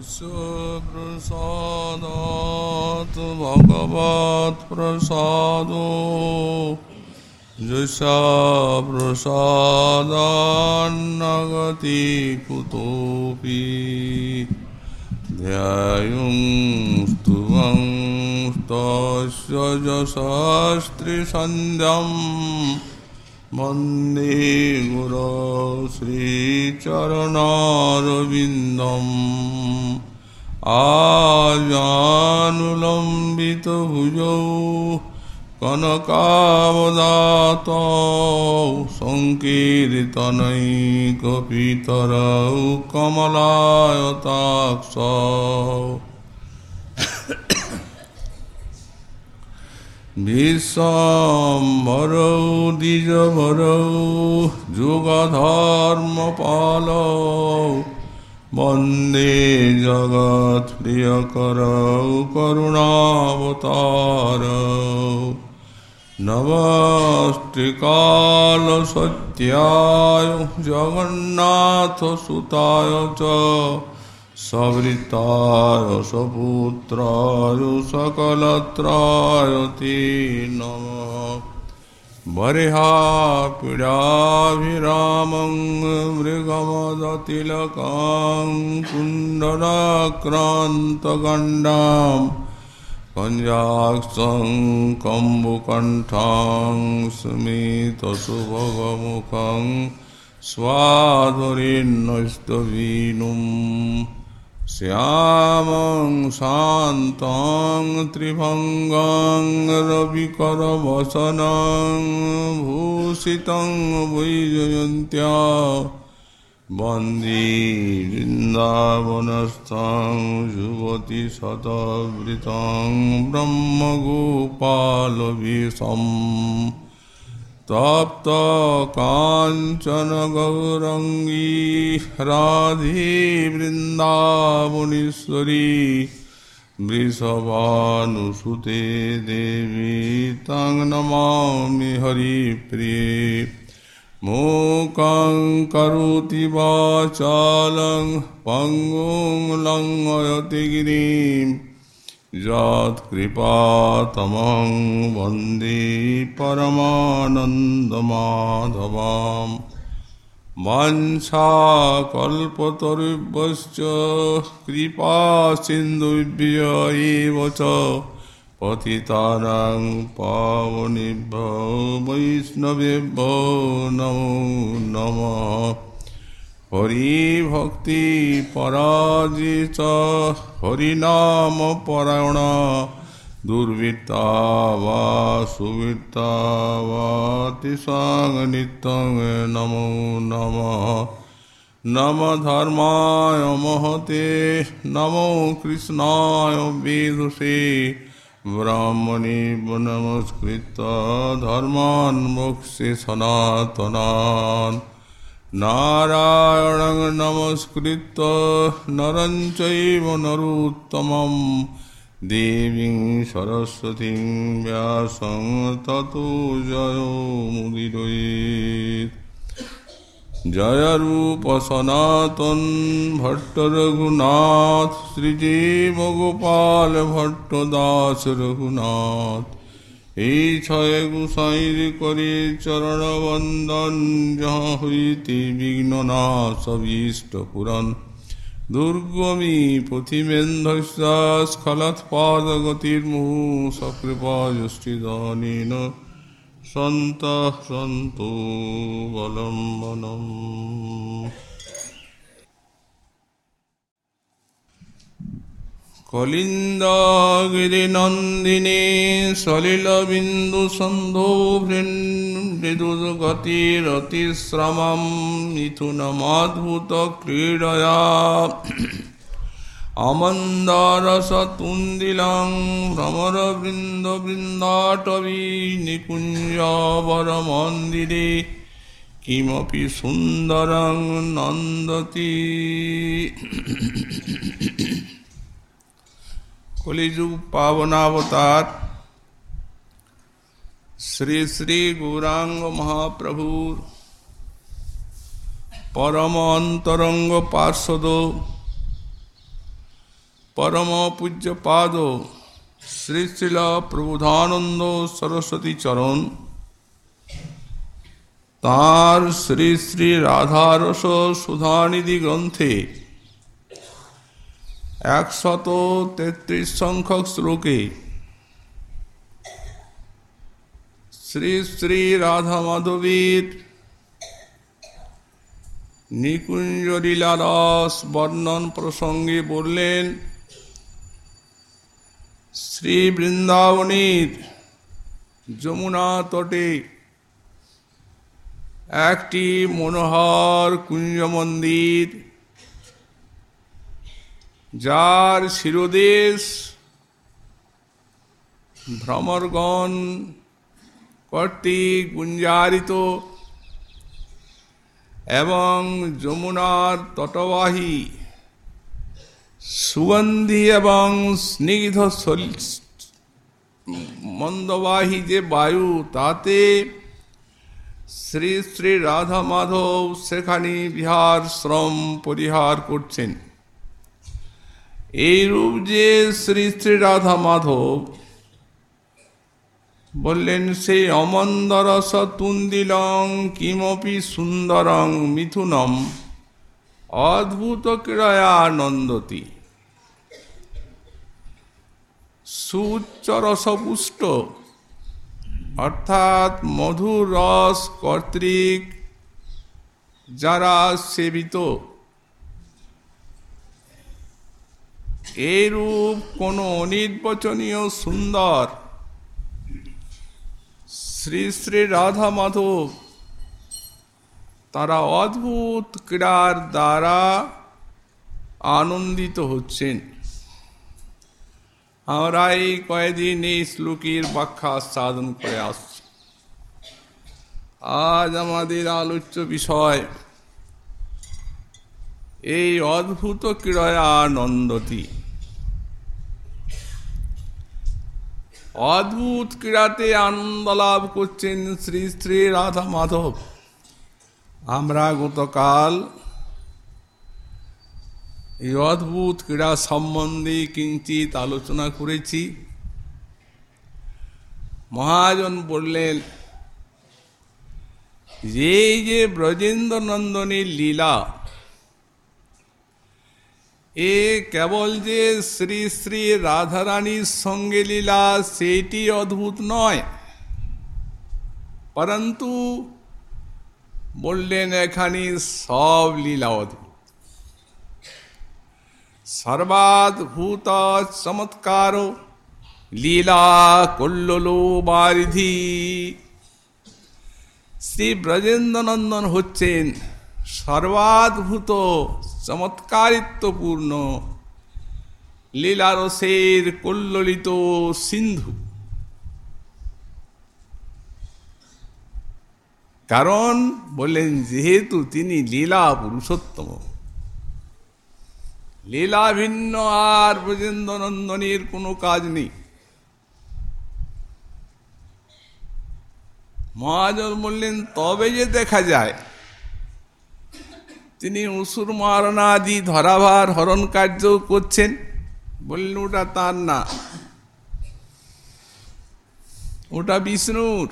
विश्व प्रसाद भगवत प्रसाद प्रसादात् भगवत्प्रसादो जुषा प्रसादान्नगति कुतोऽपि ध्यायुंस्तुवं स्तस्य जशास्त्रिसन्ध्यम् वंदे गुरो श्रीचरणारविन्दम् आजानुलम्बितभुजौ कनकावदातौ सङ्कीर्तनैकपितरौ कमलायताक्षौ विषमरौ द्विजमरौ जुगधर्मपालौ वंदे जगत्प्रियकरौ करुणावतारौ। नमस्त्रिकालसत्याय जगन्नाथसुताय च। सवृताय सपुत्राय सकलत्राय ते नमः। बर्हापीडाभिरामं मृगमदतिलकां कुण्डलाक्रान्तगण्डां कञ्जाक्षं कम्बुकण्ठां स्मितसुभगमुखं स्वाधुरीन्नस्तवीनुम् श्यामं शान्तं त्रिभङ्गं रविकरवसनं भूषितं वैजयन्त्या वंदे वृन्दावनस्थं युवतिशतवृतं ब्रह्मगोपालवेशम् तप्त काञ्चन गौरङ्गी राधे वृन्दावनेश्वरी वृषभानुसुते देवी तं नमामि हरिप्रिये। मूकं करोति वाचालं, पङ्गुं लङ्घयति गिरिम्। यत्कृपातमं वंदे परमानन्दमाधवां वाञ्छाकल्पतरुभ्यश्च कृपासिन्धुभ्य एव च पतितानां पावनेभ्यो वैष्णवेभ्यो नमो नमः। হরিভক্তি পরাজিত হরিনাম পরায়ণ দুর্বৃত্তা বা সুবৃত্তা বা তিসং নিত্যং নমো নম নম ধর্মায় মহতে নমো কৃষ্ণায় বেদুষে ব্রাহ্মণী নমস্কৃত ধর্মান মোক্ষে সনাতনান नारायणं नमस्कृत्य नरं चैव नरोत्तमं देवीं सरस्वतीं व्यासं ततो जयो मुदिरयेत्। जय रूप सनातन এই ছয় গুসাইর করে চরণ বন্দন যাহা হইতে বিঘ্ন না সবিষ্ট পুরাণ। দুর্গমী পথিমেন্ধ্যাস্খলত পাদ গতির মুহু সকৃপাযষ্টিদানীন সন্ত সন্তু বলম্বনম। কলিন্দাগিরিনন্দিনী সলিলবিন্দুসন্ধো মৃদুগতিরতিশ্রমं মিথুনমাদ্ভুত ক্রীডয়া আমন্দারসতুন্দিলাং ভ্রমরবৃন্দবৃন্দাটবী নিকুঞ্জবরমন্দিরে কিমপি সুন্দরং নন্দতি কলিযুগ পাবনাবতার শ্রী শ্রী গৌরাঙ্গ মহাপ্রভুর পরম অন্তরঙ্গ পার্শ্বদ পরম পূজ্য পাদ শ্রী শ্রীল প্রবোধানন্দ সরস্বতী চরণ তাঁর শ্রী শ্রী রাধারস সুধানিধি গ্রন্থে একশত তেত্রিশ সংখ্যক শ্লোকে শ্রী শ্রী রাধা মাধবীর নিকুঞ্জ লীলারস বর্ণন প্রসঙ্গে বললেন, শ্রী বৃন্দাবনীর যমুনা তটে একটি মনোহর কুঞ্জ মন্দির যার শিরোদেশ ভ্রমরগণ কর্তৃক গুঞ্জারিত এবং যমুনার তটবাহী সুগন্ধি এবং স্নিগ্ধ মন্দবাহী যে বায়ু, তাতে শ্রী শ্রী রাধা মাধব সেখানে বিহার শ্রম পরিহার করছেন। এই রূপ যে শ্রী শ্রী রাধা মাধব বললেন সেই অমন্দরস তুন্দিলং কিমপি সুন্দরং মিথুনম, অদ্ভুত ক্রয়া নন্দতি। সুচ্চরসপুষ্ট অর্থাৎ মধুর রস কর্তৃক যারা সেবিত। এরূপ কোনো অনির্বচনীয় সুন্দর? শ্রী শ্রী রাধা মাধব, তারা অদ্ভুত ক্রীড়ার দ্বারা আনন্দিত হচ্ছেন। আমরা এই কয়েকদিন এই শ্লোকের ব্যাখ্যা সাধন করে আসছি। আজ আমাদের আলোচ্য বিষয়, এই অদ্ভুত ক্রীড়া আনন্দতি অদ্ভুত ক্রীড়াতে আনন্দ লাভ করছেন শ্রী শ্রী রাধা মাধব। আমরা গতকাল এই অদ্ভুত ক্রীড়া সম্বন্ধে কিঞ্চিত আলোচনা করেছি। মহাজন বললেন যে যে ব্রজেন্দ্র নন্দনের লীলা এ কেবল যে শ্রী শ্রী রাধারানীর সঙ্গে লীলা সেটি অদ্ভুত নয়। পরন্তু বললেন, এখানে সব লীলা অদ্ভুত। সর্বাদ্ভূত, চমৎকার, লীলা কল্লোলো বারিধি শ্রী ব্রজেন্দ্রনন্দন হচ্ছেন সর্বাদ্ভূত চমৎকারিত্বপূর্ণ। লীলারসের কল্লিত সিন্ধু। কারণ বললেন যেহেতু তিনি লীলা পুরুষোত্তম। লীলা ভিন্ন আর ব্রজেন্দ্র নন্দনের কোনো কাজ নেই। মহাজন বললেন, তবে যে দেখা যায় তিনি উসুর মারণাদি ধরাভার হরণ কার্য করছেন। বললেন ওটা তার না। ওটা বিষ্ণুর।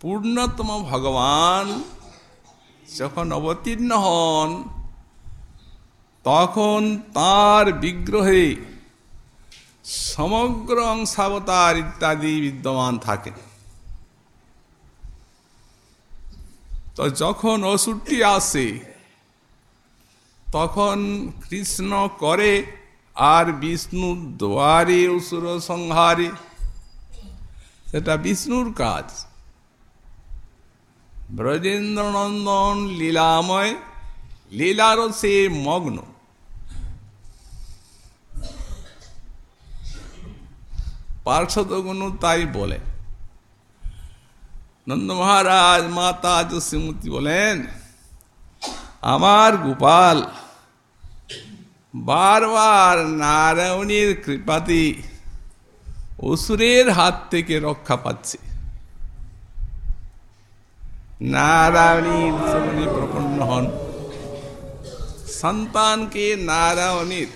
পূর্ণতম ভগবান যখন অবতীর্ণ হন, তখন তার বিগ্রহে সমগ্র অংশাবতার ইত্যাদি বিদ্যমান থাকে তো যখন অসুরটি আসে, তখন কৃষ্ণ করে, আর বিষ্ণুর দ্বারে অসুর সংহারে। সেটা বিষ্ণুর কাজ। ব্রজেন্দ্রনন্দন লীলাময় লীলারও সে মগ্ন। পার্শ্বদগুণ তাই বলে। নন্দ মহারাজ মাতা শ্রীমতী বলেন, আমার গোপাল বারবার নারায়ণীর কৃপাতি অসুরের হাত থেকে রক্ষা পাচ্ছে। নারায়ণীর প্রপন্ন হন। সন্তানকে নারায়ণীর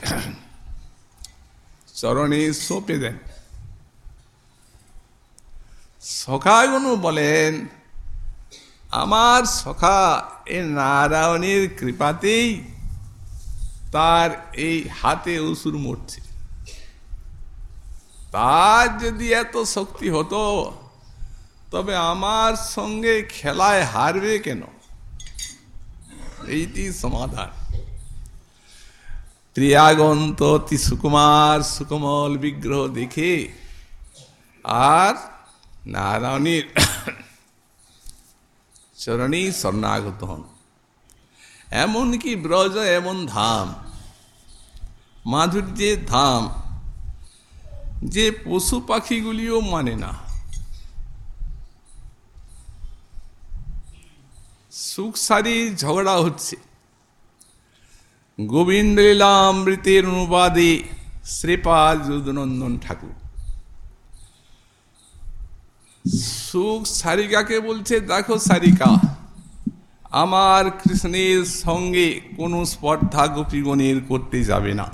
চরণে সঁপে দেন। সখাগুলো বলেন, আমার সখা এ নারায়ণের কৃপাতেই তার এই হাতে অসুর মরছে। তার যদি এত শক্তি হতো, তবে আমার সঙ্গে খেলায় হারবে কেন? এইটি সমাধান। প্রিয়াগন্ত সুকুমার সুকমল বিগ্রহ দেখে আর নারায়ণীর চরণেই স্বর্ণাগত হন এমনকি ব্রজ এমন ধাম মাধুর্যের ধাম যে পশু পাখিগুলিও মানে না সুখ ঝগড়া হচ্ছে গোবিন্দ লীলামৃতের অনুবাদে শ্রীপাল যদুনন্দন ঠাকুর সুখ সারিকাকে বলছে, দেখো সারিকা, আমার কৃষ্ণের সঙ্গে কোনো স্পর্ধা গোপীগণের করতে যাবে না।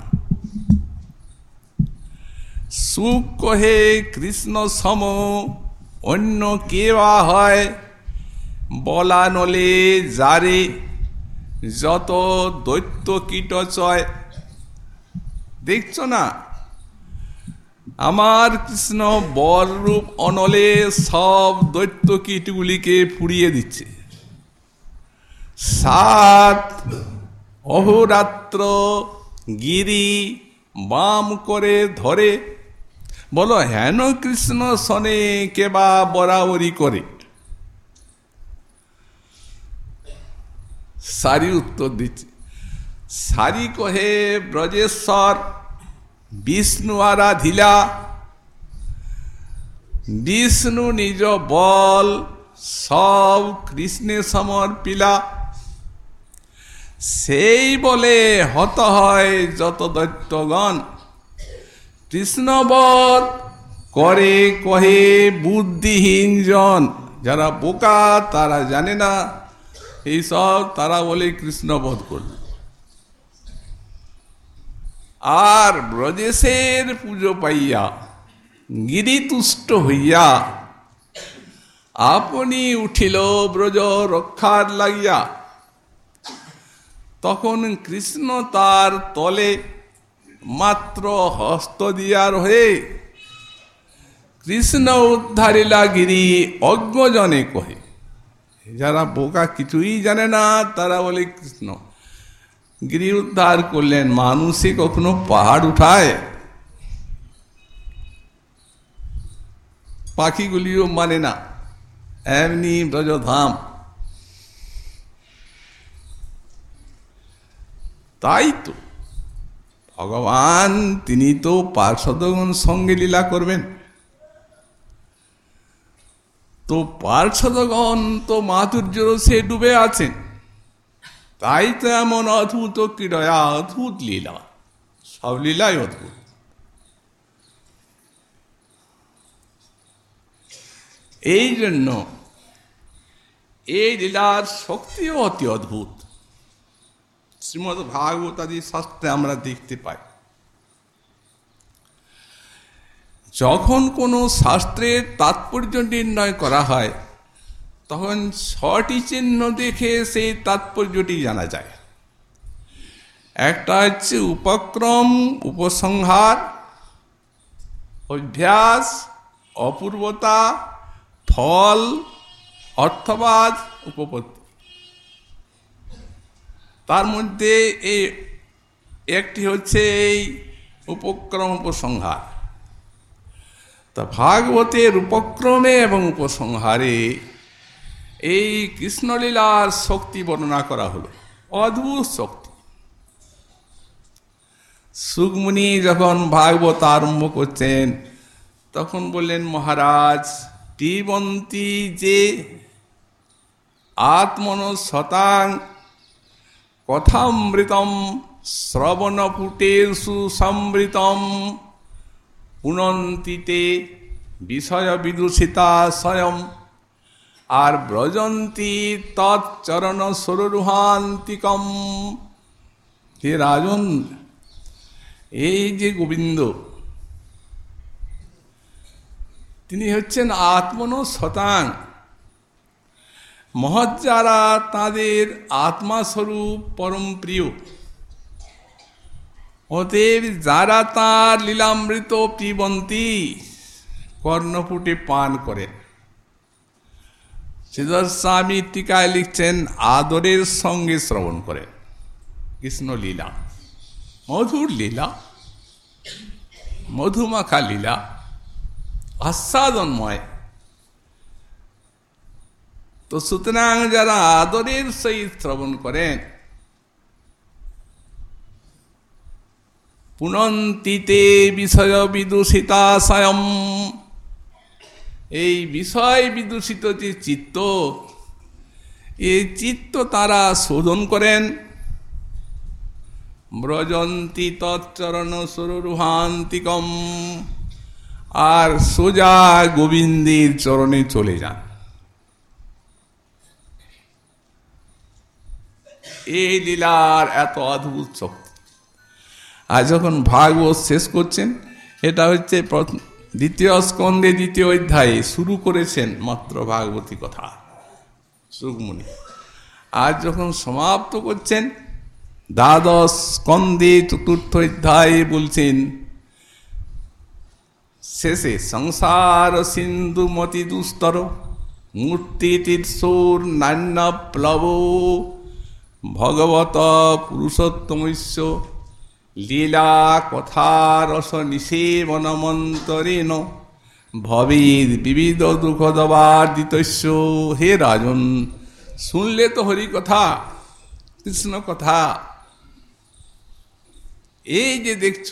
সুখ কহে কৃষ্ণ সম, অন্য কে বা হয়, বলা নলে যারে, যত দৈত্য কীট চয়। দেখছ না? আমার কৃষ্ণ বররূপ অনলে সব দৈত্য কীটগুলিকে ফুরিয়ে দিচ্ছে। সাত, অহরাত্র গিরি বাম করে ধরে। বলো, হেন কৃষ্ণ শনে কেবা বরাবরি করে? সারি উত্তর দিচ্ছে। সারি কহে, ব্রজেশ্বর বিষ্ণু আরাধিলা। বিষ্ণু নিজ বল সব কৃষ্ণে সমর্পিলা। সেই বলে হত হয় যত দৈত্যগণ। কৃষ্ণবধ করে কহে বুদ্ধিহীন জন। যারা বোকা, তারা জানে না। এইসব তারা বলে কৃষ্ণবধ করবে। আর ব্রজেশের পুজো পাইয়া গিরিতুষ্ট হইয়া আপনি উঠিল ব্রজ রক্ষার লাগিয়া। তখন কৃষ্ণ তার তলে মাত্র হস্ত দিয়ার হয়ে কৃষ্ণ উদ্ধারিলা গিরি অজ্ঞজনে কহে, যারা বোকা কিছুই জানে না, তারা বলে কৃষ্ণ। গিরি উদ্ধার করলেন, মানুষে কখনো পাহাড় উঠায়? পাখিগুলিও মানে না, এমনি ব্রজধাম। তাই তো, ভগবান তিনি তো পার্শ্বদগণ সঙ্গে লীলা করবেন। তো পার্শ্বদগণ তো মাধুর্য সে ডুবে আছেন। তাই তো এমন অদ্ভুত ক্রীড়া অদ্ভুত লীলা। সব লীলাই অদ্ভুত। এই জন্য এই লীলার শক্তিও অতি অদ্ভুত। শ্রীমদ ভাগবত আদি শাস্ত্রে আমরা দেখতে পাই। যখন কোনো শাস্ত্রের তাৎপর্য নির্ণয় করা হয় তখন ছটি চিহ্ন দেখে সেই তাৎপর্যটি জানা যায়। একটা হচ্ছে উপক্রম, উপসংহার, অভ্যাস, অপূর্বতা, ফল, অর্থবাদ, উপপত্তি। তার মধ্যে এই একটি হচ্ছে এই উপক্রম, উপসংহার। তা ভাগবতের উপক্রমে এবং উপসংহারে এই কৃষ্ণলীলার শক্তি বর্ণনা করা হলো। অদ্ভুত শক্তি। সুগমুনি যখন ভাগবত আরম্ভ করছেন, তখন বললেন, মহারাজ পিবন্তি যে আত্মন শতাং কথামৃতম শ্রবণপুটেষু সমৃতম পুনন্তিতে বিষয় বিদূষিতা স্বয়ং আর ব্রজন্তি তৎচরণ সরুহান্তিকম হে রাজন, এই যে গোবিন্দ, তিনি হচ্ছেন আত্মন শতাং মহৎ যারা তাঁদের আত্মাস্বরূপ পরম প্রিয়, অতএব যারা তাঁর লীলামৃত পিবন্তী কর্ণপুটে পান করেন। শ্রীধর স্বামী টিকায় লিখছেন, আদরের সঙ্গে শ্রবণ করেন কৃষ্ণ লীলা। মধুর লীলা। মধুমাখা লীলা। আস্বাদনময়। তো সুতরাং যারা আদরের সহিত শ্রবণ করেন, পুনন্তিতে বিষয় বিদূষিতা স্বয়ং এই বিষয় বিদূষিত যে চিত্ত এই চিত্ত তারা শোধন করেন। ব্রজন্তি তৎচরণ সরুহান্তিকম, আর সোজা গোবিন্দের চরণে চলে যান। এই লীলার এত অদ্ভুত শক্তি। আর যখন ভাগবত শেষ করছেন, এটা হচ্ছে দ্বিতীয় স্কন্ধে দ্বিতীয় অধ্যায়ে শুরু করেছেন মাত্র ভাগবতী কথা। সুকমণি আর যখন সমাপ্ত করছেন, দ্বাদশ স্কন্ধে চতুর্থ অধ্যায়ে বলছেন, শেষে সংসার সিন্ধু মতি দুস্তর, মূর্তি তীর্ষর নান্য প্লব ভগবত পুরুষোত্তমস্য লীলা কথারস নিষেবনমন্তরেণ ভবেদ বিবিধ দুঃখদবার্দিতস্য হে রাজন, শুনলে তো হরি কথা কৃষ্ণ কথা এই যে দেখছ,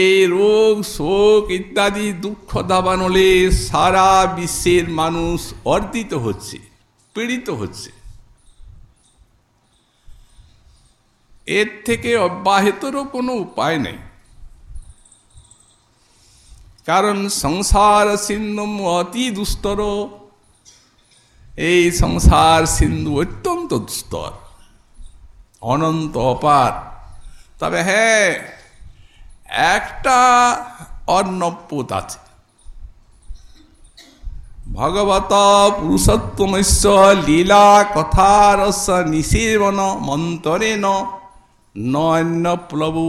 এই রোগ, শোক ইত্যাদি দুঃখ দাবানলে সারা বিশ্বের মানুষ অর্দিত হচ্ছে, পীড়িত হচ্ছে। এর থেকে অব্যাহতরও কোনো উপায় নেই। কারণ সংসার সিন্ধু অতি দুস্তর। এই সংসার সিন্ধু অত্যন্ত দুস্তর। অনন্ত অপার। তবে হ্যাঁ একটা অন্নপোত আছে। ভগবত পুরুষোত্তমস্য লীলা কথারস নিষেবন মন্তরেণ। নন্য প্লবু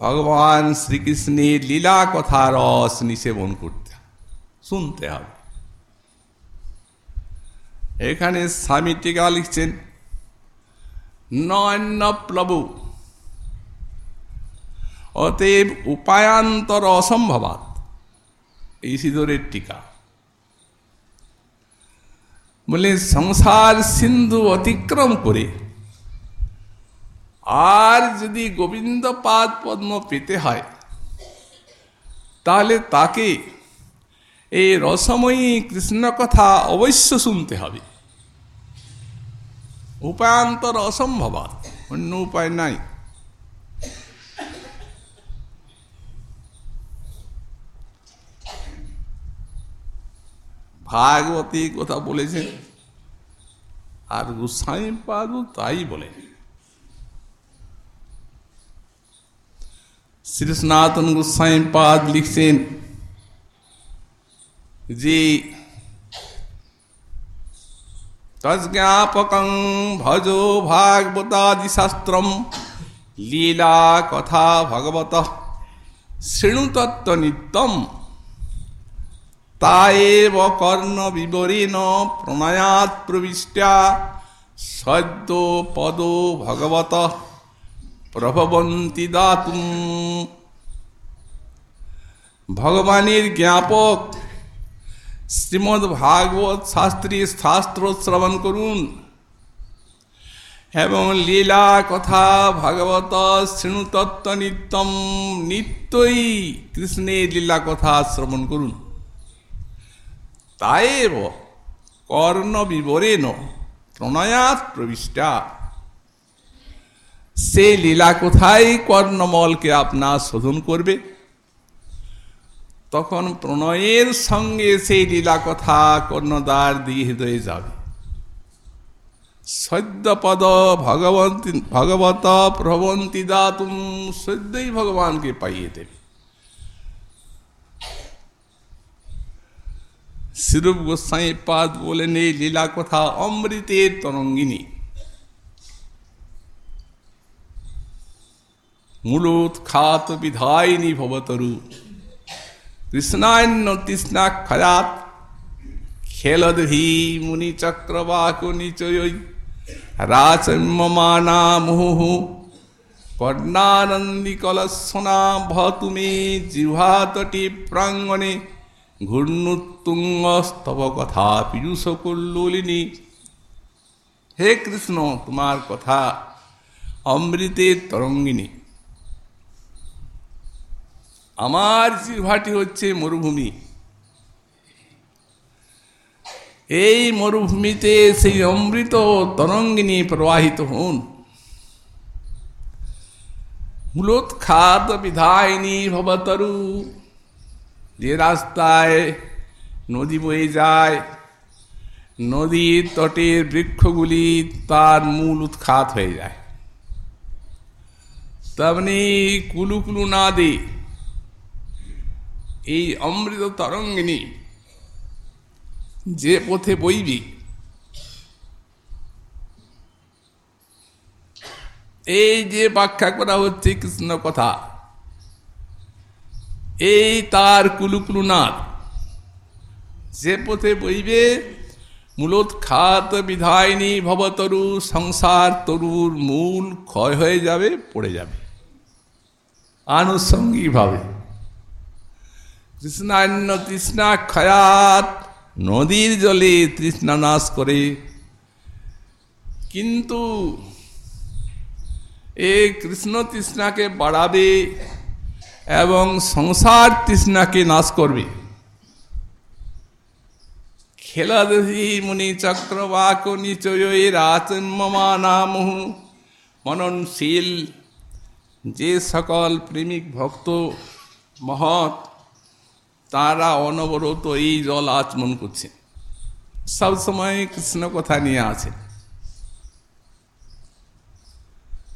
ভগবান শ্রীকৃষ্ণের লীলা কথা রস নিষেবন করতে শুনতে হবে। এখানে স্বামী টিকা লিখছেন নন্য প্লবু অতএব উপায়ান্তর অসম্ভবাত এই সিঁদুরের টিকা। বলে সংসার সিন্ধু অতিক্রম করে আর যদি গোবিন্দ পাদ পদ্ম পেতে হয়, তাহলে তাকে এই রসময়ী কৃষ্ণ কথা অবশ্য শুনতে হবে। উপায়ান্তর অসম্ভবাত অন্য উপায় নাই। ভাগবতী কথা বলেছেন, আর গোস্বাই পাদু তাই বলেন। শ্রী সনাতন গোস্বাই পাদ লিখছেন যে তজ্ঞাপকং ভজো ভাগবতাদি শাস্ত্রম লীলা কথা ভগবত শৃণুতত্ত্ব নিত্যম তাএব কর্ণ বিবরেণ প্রণয়াৎ প্রবিষ্টা সদ্য পদ ভগবত প্রভবন্তি দাতুম। ভগবানের জ্ঞাপক। শ্রীমদ ভাগবত শাস্ত্রী শাস্ত্র শ্রবণ করুন। এবং লীলা কথা ভাগবত শৃণুতত্ত্ব নিত্যম নিত্যই কৃষ্ণের লীলা কথা শ্রবণ করুন। তাইব কর্ণ বিবরেণ প্রণয়াত প্রবিষ্টা। সে লীলা কোথায়? কর্ণমলকে আপনার শোধন করবে। তখন প্রণয়ের সঙ্গে সেই লীলা কথা কর্ণদ্বার দিয়ে হৃদয়ে যাবে। সদ্যপদ ভগবন্তী, ভগবত প্রবন্তী দাতুম, সদ্যই ভগবানকে পাইয়ে দেবে। শিরূপ গোস্বাই পাদ বলেন, এই লীলা কথা অমৃতের তরঙ্গিনী। মূলোৎখাত বিধায়িনী ভবতরু কৃষ্ণান্য তৃষ্ণাক্ষরাত খেলদভি মুনি চক্রবাক নিচয় রাচম্যমানা মুহু কর্ণানন্দী কলসনা ভতু মে জিহাতটি প্রাঙ্গণে ঘূর্ণুত্তুঙ্গস্তব কথা পীযুষ কল্লোলিনী হে কৃষ্ণ তোমার কথা অমৃতের তরঙ্গিনী আমার জিহ্বাটি হচ্ছে মরুভূমি। এই মরুভূমিতে সেই অমৃত তরঙ্গিনী প্রবাহিত হন। মূলোৎখাত বিধায়িনী ভবতরু। যে রাস্তায় নদী বয়ে যায়, নদীর তটের বৃক্ষগুলি তার মূল উৎখাত হয়ে যায়। তেমনি কুলু কুলু না দে এই অমৃত তরঙ্গিনী যে পথে বইবি, এই যে ব্যাখ্যা করা হচ্ছে কৃষ্ণ কথা, এই তার কুলুকুলুনাথ যে পথে বইবে মূলত খাত বিধায়নী ভবতরু সংসার তরুর মূল ক্ষয় হয়ে যাবে, পড়ে যাবে, আনুষঙ্গিকভাবে। তৃষ্ণান্য তৃষ্ণা ক্ষয়াত নদীর জলে তৃষ্ণা নাশ করে। কিন্তু এ কৃষ্ণ তৃষ্ণাকে বাড়াবে এবং সংসার তৃষ্ণাকে নাশ করবে। খেলাদহি মুনি চক্রবাক নিচয় রাচন্মানামহু মননশীল। যে সকল প্রেমিক ভক্ত মহৎ তারা অনবরত এই জল আচমন করছে। সবসময় কৃষ্ণ কথা নিয়ে আছে।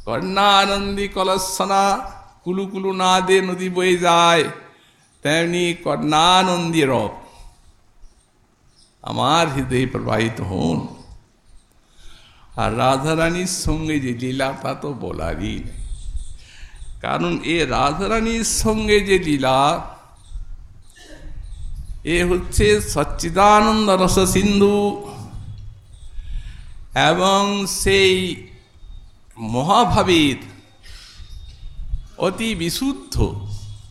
কন্যা আনন্দী কলসনা কুলু কুলু না দে নদী বয়ে যায়, তেমনি কর্ণানন্দী রব আমার হৃদয়ে প্রবাহিত হন। আর রাধারানীর সঙ্গে যে লীলা, তা তো বলারই নেই। কারণ এ রাধারানীর সঙ্গে যে লীলা এ হচ্ছে সচ্চিদানন্দ রস সিন্ধু। এবং সেই মহাভাবের অতি বিশুদ্ধ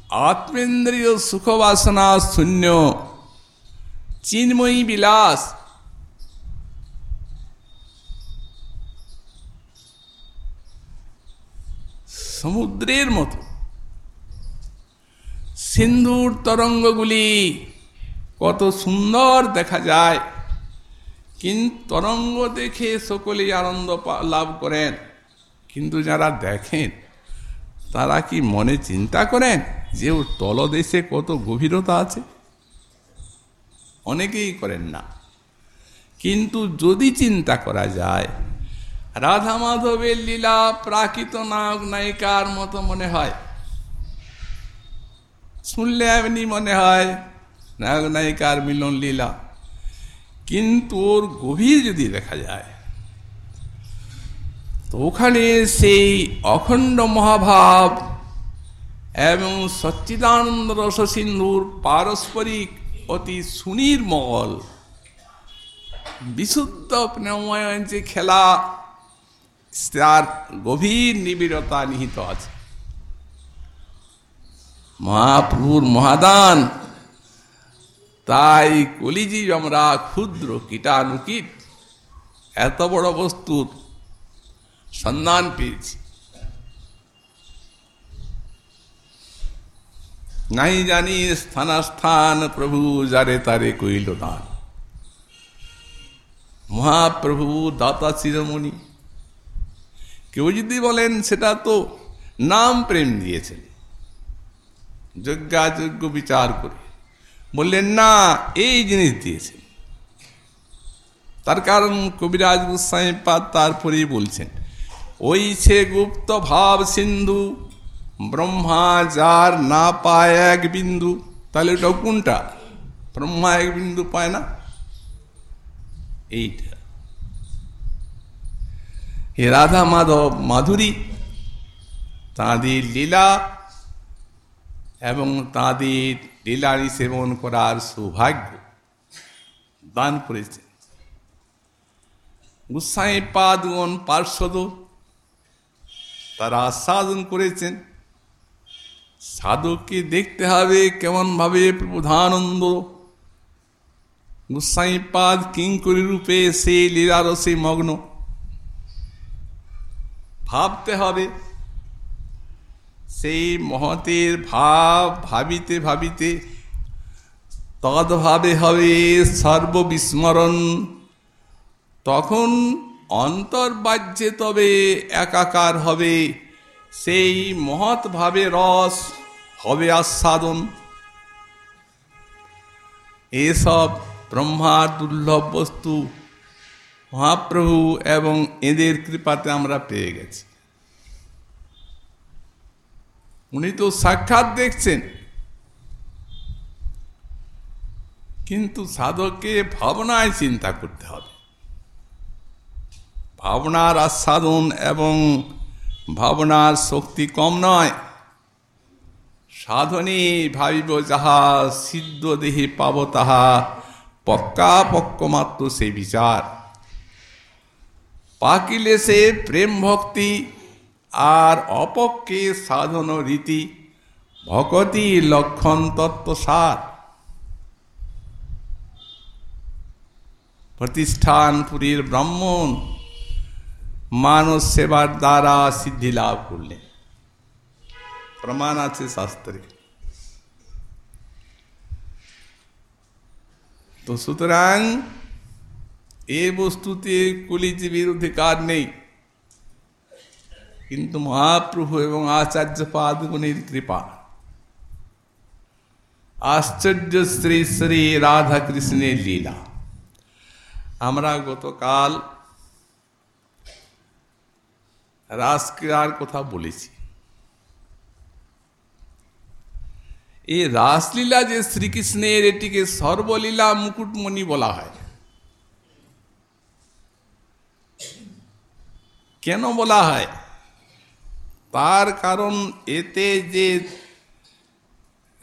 আত্মেন্দ্রীয় সুখবাসনা শূন্য চিন্ময়ী বিলাস সমুদ্রের মতো। সিন্ধুর তরঙ্গগুলি কত সুন্দর দেখা যায়। কিন্তু তরঙ্গ দেখে সকলেই আনন্দ লাভ করেন। কিন্তু যারা দেখেন, তারা কি মনে চিন্তা করেন যে ওর তলদেশে কত গভীরতা আছে? অনেকেই করেন না। কিন্তু যদি চিন্তা করা যায়, রাধা মাধবের লীলা প্রাকৃত নায়ক নায়িকার মতো মনে হয়। শুনলে এমনি মনে হয় নায়ক নায়িকার মিলন লীলা। কিন্তু ওর গভীর যদি দেখা যায়, তো ওখানে সেই অখণ্ড মহাভাব এবং সচ্চিদানন্দ রস সিন্ধুর পারস্পরিক অতি সুনির্মল বিশুদ্ধ প্নেময় যে খেলা, তার গভীর নিবিড়তা নিহিত আছে। মহাপ্রভুর মহাদান তাই কলিজি আমরা ক্ষুদ্র কীটানুকীট এত বড় বস্তুর সন্ধান পেয়েছি। নাই জানি স্থানাস্থান প্রভু যারে তারে কইল দান মহাপ্রভু দাতা শিরোমণি কেউ যদি বলেন সেটা তো নাম প্রেম দিয়েছেন। যজ্ঞাযোগ্য বিচার করে বললেন, না, এই জিনিস দিয়েছে। তার কারণ কবিরাজ গোস্বাই পাদ তারপরেই বলছেন, ওই সে গুপ্ত ভাব সিন্ধু, ব্রহ্মা যার না পায় এক বিন্দু, তাহলে ওটা কোনটা? ব্রহ্মা এক বিন্দু পায় না? এইটা। হে রাধা মাধব মাধুরী, তাঁদের লীলা এবং তাঁদের লীলারি সেবন করার সৌভাগ্য দান করেছেন গুসাই পাদগণ পার্শ্বদ তারা আস্বাদন করেছেন। সাধককে দেখতে হবে কেমনভাবে প্রধানন্দ গুসাই পাদ কিঙ্করি রূপে সে লীলারসে মগ্ন। ভাবতে হবে সেই মহতের ভাব ভাবিতে ভাবিতে তদভাবে হবে সর্ববিস্মরণ। তখন অন্তর্বাহ্যে তবে একাকার হবে, সেই মহৎভাবে রস হবে আস্বাদন। এসব ব্রহ্মার দুর্লভ বস্তু, মহাপ্রভু এবং এদের কৃপাতে আমরা পেয়ে গেছি। উনি তো সাক্ষাৎ দেখছেন। কিন্তু সাধককে ভাবনায় চিন্তা করতে হবে। ভাবনার আস্বাদন এবং ভাবনার শক্তি কম নয়। সাধনে ভাবিব যাহা সিদ্ধ দেহে পাব তাহা পক্কা মাত্র সে বিচার। পাকিলে সে প্রেম ভক্তি আর অপক্ষে সাধন রীতি, ভকতি লক্ষণ তত্ত্ব সার প্রতিষ্ঠান পুরীর ব্রাহ্মণ মানস সেবার দ্বারা সিদ্ধি লাভ করলেন। প্রমাণ আছে শাস্ত্রে। তো সুতরাং এ বস্তুতে কলিজীবীর অধিকার নেই। কিন্তু মহাপ্রভু এবং আচার্য পাদগুণের কৃপা। আশ্চর্য শ্রী শ্রী রাধা কৃষ্ণের লীলা। আমরা গতকাল রাসক্রিয়ার কথা বলেছি। এই রাসলীলা যে শ্রীকৃষ্ণের এটিকে সর্বলীলা মুকুটমণি বলা হয়। কেন বলা হয়? তার কারণ এতে যে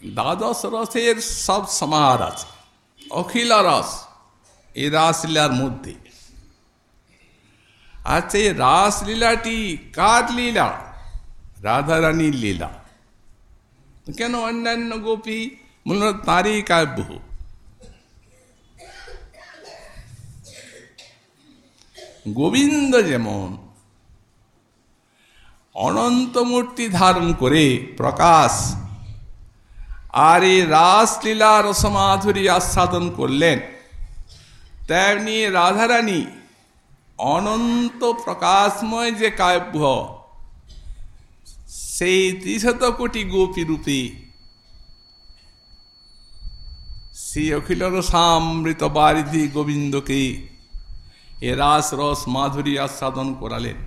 দ্বাদশ রসের সব সমাহার আছে, অখিল রস এই রাসলীলার মধ্যে। আছে রাসলীলাটি কার লীলা? রাধারানীর লীলা। কেন অন্যান্য গোপী মূলত তারই কাব্য? গোবিন্দ যেমন অনন্ত মূর্তি ধারণ করে প্রকাশ। আর এই রাসলীলা রসমাধুরী আস্বাদন করলেন। তেমনি রাধারানী, অনন্ত প্রকাশময় যে কাব্য, সেই ত্রিশত কোটি গোপী রূপে সেই অখিল রসামৃত বারিধি গোবিন্দকে এ রাস রস মাধুরী আস্বাদন করালেন।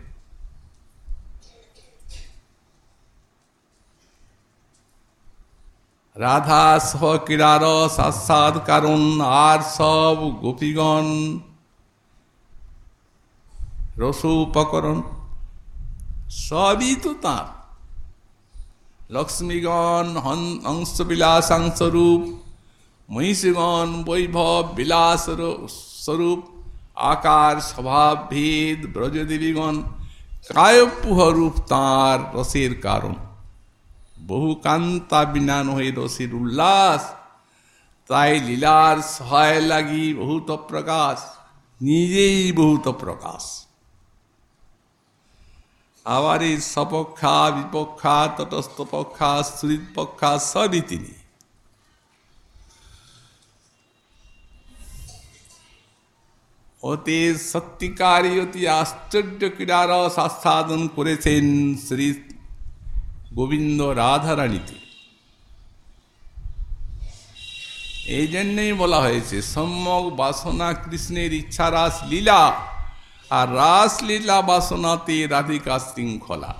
রাধা সহ আস্বাদ কারণ আর সব গোপীগণ। রসোপকরণ সবই তো তাঁর। লক্ষ্মীগণ হংসবিলাসাংস্বরূপ মহিষীগণ, বৈভব বিলাস স্বরূপ আকার, স্বভাব, ভেদ, ব্রজদেবীগণ কায়পুহ রূপ তাঁর রসের কারণ। বহু কান্তা বিনা নহে রসের উল্লাস তাই লীলার সহায় লাগি বহুত প্রকাশ, নিজেই বহুত প্রকাশ। আবার এই সপক্ষা, বিপক্ষা তটস্থ পক্ষা সুরিত পক্ষা সবই তিনি। অতি সত্যিকারী, অতি আশ্চর্য ক্রীড়ার আস্বাদন করেছেন শ্রী গোবিন্দ রাধারানীতে এই জন্যই বলা হয়েছে, সম্যক বাসনা কৃষ্ণের ইচ্ছা রাস লীলা, আর রাস লীলা বাসনাতে রাধিকা শৃঙ্খলা।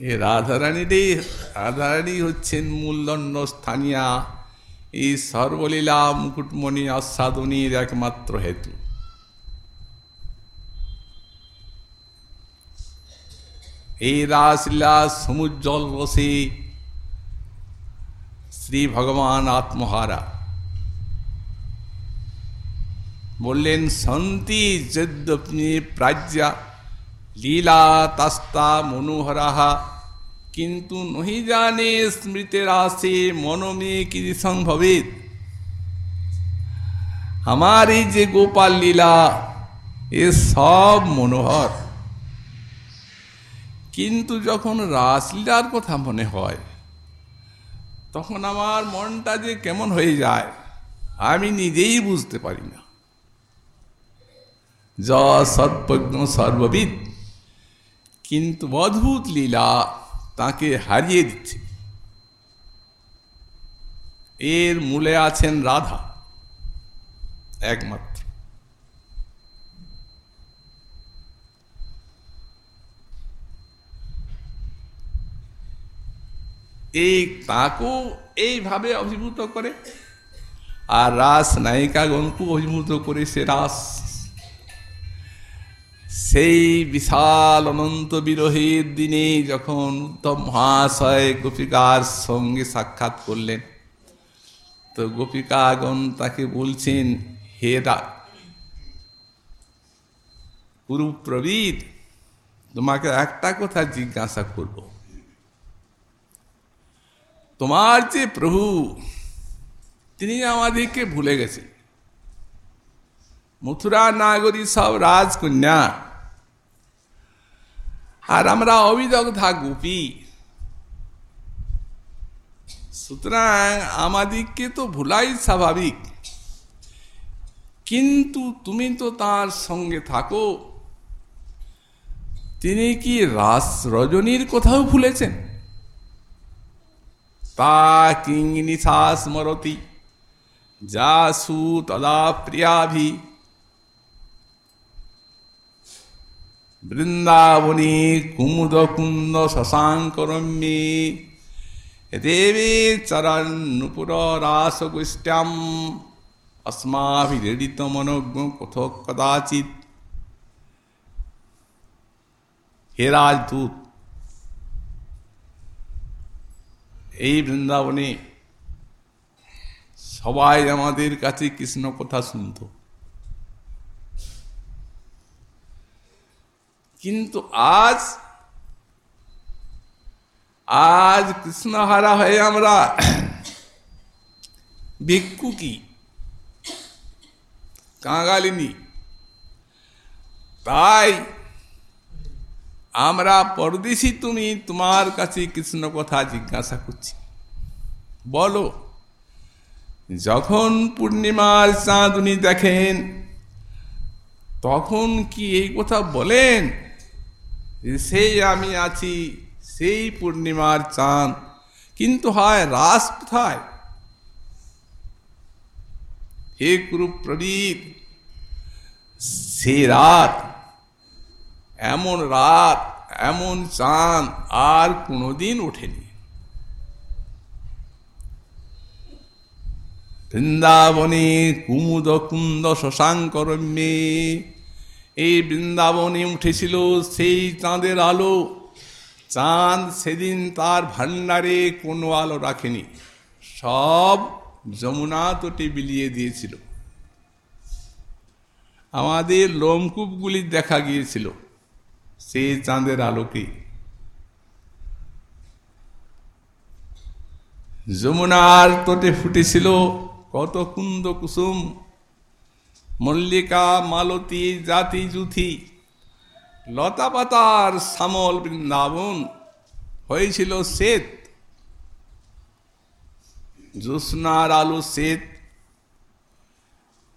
এ রাধারানীরই রাধারানী হচ্ছেন মূলদণ্ড স্থানীয়। এই সর্বলীলা মুকুটমণি আস্বাদনীর একমাত্র হেতু। এই রাসলীলা সমুজ্জ্বল রসে শ্রী ভগবান আত্মহারা। বললেন সন্তি যদ্যপি প্রাজ্যা, লীলা তাস্তা মনোহরাহা। কিন্তু নহি জানে স্মৃতের আসে মনমে কি সম্ভবিত। আমার এই যে গোপাল লীলা, এ সব মনোহর। কিন্তু যখন রাসলীলার কথা মনে হয়, তখন আমার মনটা যে কেমন হয়ে যায়, আমি নিজেই বুঝতে পারি না। য সৎপ্রজ্ঞ সর্ববিদ কিন্তু অদ্ভুত লীলা তাকে হারিয়ে দিচ্ছে। এর মূলে আছেন রাধা, একমাত্র। এই তাকেও এইভাবে অভিভূত করে, আর রাস নায়িকাগণকে অভিভূত করে সে রাস। সেই বিশাল অনন্ত বিরোহীর দিনে যখন উত্তম মহাশয় গোপিকার সঙ্গে সাক্ষাৎ করলেন, তো গোপিকাগণ তাকে বলছেন, হে রা, কুরুপ্রবীর, তোমাকে একটা কথা জিজ্ঞাসা করব। তোমার যে প্রভু, তিনি আমাদেরকে ভুলে গেছেন। মথুরা নাগরী সব রাজকন্যা। আর আমরা অবিদগ্ধা গোপী। সুতরাং আমাদিগকে তো ভুলাই স্বাভাবিক। কিন্তু তুমি তো তার সঙ্গে থাকো। তিনি কি রাস রজনীর কোথাও ভুলেছেন? তা স্মরতি যা সু তদা প্রিয়াভি বৃন্দাবনে কুমুদ কুন্দ শশাঙ্করম্যে চরণ নুপুর রাসগোষ্ঠ্যাম অস্মাভিড়িত মনজ্ঞ কথ কদাচিত হে রাজদূত এই বৃন্দাবনে সবাই আমাদের কাছে কৃষ্ণ কথা শুনত। কিন্তু আজ আজ কৃষ্ণহারা হয়ে আমরা ভিক্ষু কি? কাঙালিনী। তাই আমরা পরদেশি তুমি তোমার কাছে কৃষ্ণ কথা জিজ্ঞাসা করছি। বলো, যখন পূর্ণিমার চাঁদ উনি দেখেন, তখন কি এই কথা বলেন সেই আমি আছি, সেই পূর্ণিমার চাঁদ, কিন্তু হয় রাস কোথায়? হে গুরু প্রদীপ, সে রাত এমন রাত, এমন চাঁদ আর কোনোদিন ওঠেনি। বৃন্দাবনে কুমুদ কুন্দ শশাঙ্করম্যে এই বৃন্দাবনে উঠেছিল সেই চাঁদের আলো। চাঁদ সেদিন তার ভান্ডারে কোনো আলো রাখেনি, সব যমুনা তটে বিলিয়ে দিয়েছিল। আমাদের লোমকূপগুলি দেখা গিয়েছিল। সেই চাঁদের আলোকে। যমুনার তটে ফুটেছিল কত কুন্দ কুসুম। মল্লিকা, মালতী, জাতি জুথি লতা পাতার শ্যামল বৃন্দাবন হয়েছিল শ্বেত। জ্যোৎস্নার আলো শ্বেত,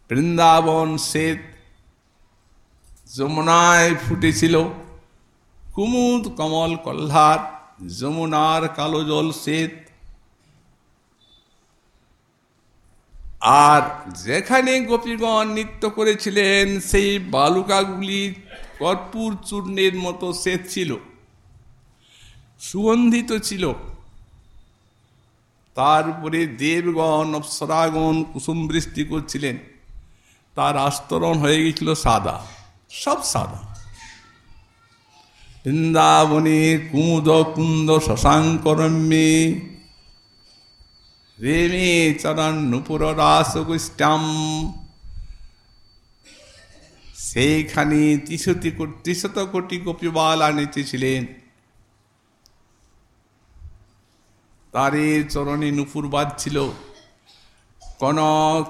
বৃন্দাবন শ্বেত। যমুনায় ফুটেছিল কুমুদ কমল কল্লার, যমুনার কালো জল শ্বেত। আর যেখানে গোপীগণ নৃত্য করেছিলেন, সেই বালুকাগুলি কর্পূর চূর্ণের মতো শ্বেত ছিল, সুগন্ধিত ছিল। তার উপরে দেবগণ, অপ্সরাগণ কুসুম বৃষ্টি করছিলেন। তার আস্তরণ হয়ে গেছিল সাদা, সব সাদা। বৃন্দাবনে কুমুদ কুন্দ শশাঙ্করম্যে। রেমে চরণ নুপুর রাস গোষ্ঠ্যাম সেইখানে ত্রিশতি ত্রিশত কোটি গোপীবালা নেচেছিলেন। তারে চরণে নুপুর বাজছিল। কন